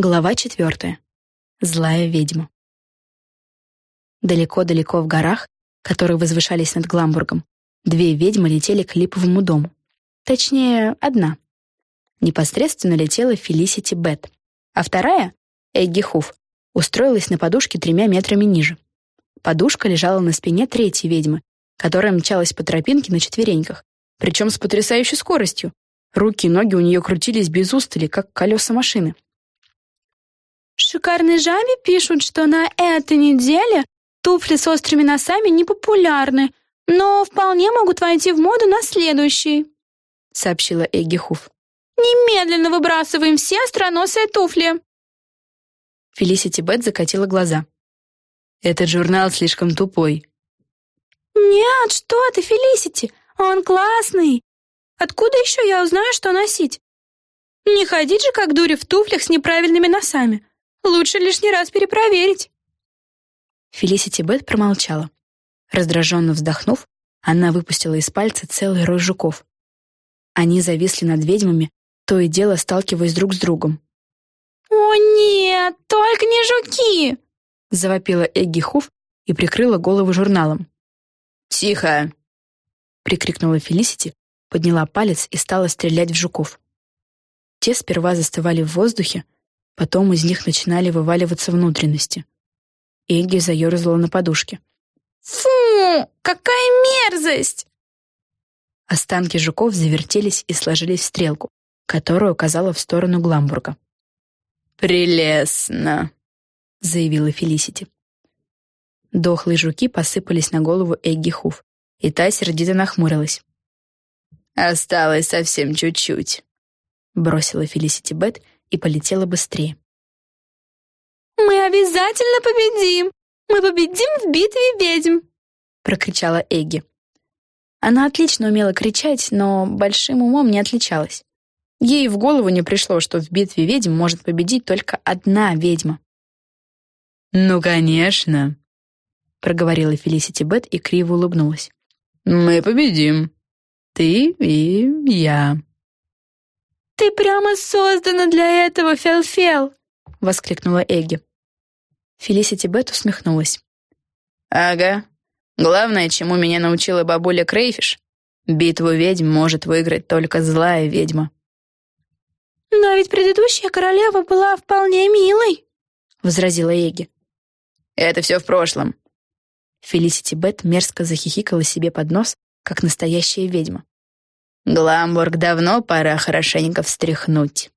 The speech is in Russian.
Глава четвертая. Злая ведьма. Далеко-далеко в горах, которые возвышались над Гламбургом, две ведьмы летели к липовому дому. Точнее, одна. Непосредственно летела Фелисити Бет, а вторая, Эгги Хуф, устроилась на подушке тремя метрами ниже. Подушка лежала на спине третьей ведьмы, которая мчалась по тропинке на четвереньках, причем с потрясающей скоростью. Руки и ноги у нее крутились без устали, как колеса машины. Шикарные жаби пишут, что на этой неделе туфли с острыми носами не популярны, но вполне могут войти в моду на следующий, сообщила Эгги. Немедленно выбрасываем все остроносые туфли. Фелисити Бет закатила глаза. Этот журнал слишком тупой. Нет, что ты, Фелисити, он классный. Откуда еще я узнаю, что носить? Не ходить же как дури в туфлях с неправильными носами. Лучше лишний раз перепроверить. Фелисити Бет промолчала. Раздраженно вздохнув, она выпустила из пальца целый рой жуков. Они зависли над ведьмами, то и дело сталкиваясь друг с другом. «О нет, только не жуки!» — завопила Эгги Хуф и прикрыла голову журналом. «Тихо!» — прикрикнула Фелисити, подняла палец и стала стрелять в жуков. Те сперва застывали в воздухе, Потом из них начинали вываливаться внутренности. Эгги заерзала на подушке. «Фу! Какая мерзость!» Останки жуков завертелись и сложились в стрелку, которая указала в сторону Гламбурга. «Прелестно!» — заявила Фелисити. Дохлые жуки посыпались на голову Эгги Хуф, и та сердито нахмурилась. «Осталось совсем чуть-чуть», — бросила Фелисити Бет и полетела быстрее. «Мы обязательно победим! Мы победим в битве ведьм!» — прокричала Эгги. Она отлично умела кричать, но большим умом не отличалась. Ей в голову не пришло, что в битве ведьм может победить только одна ведьма. «Ну, конечно», — проговорила Фелисити Бет и криво улыбнулась. «Мы победим. Ты и я». «Ты прямо создана для этого, Фелфел!» — воскликнула Эгги. Фелисити Бет усмехнулась. «Ага. Главное, чему меня научила бабуля Крейфиш, битву ведьм может выиграть только злая ведьма». «Но ведь предыдущая королева была вполне милой», — возразила Эгги. «Это все в прошлом». Фелисити Бет мерзко захихикала себе под нос, как настоящая ведьма. Гламбург давно пора хорошенько встряхнуть.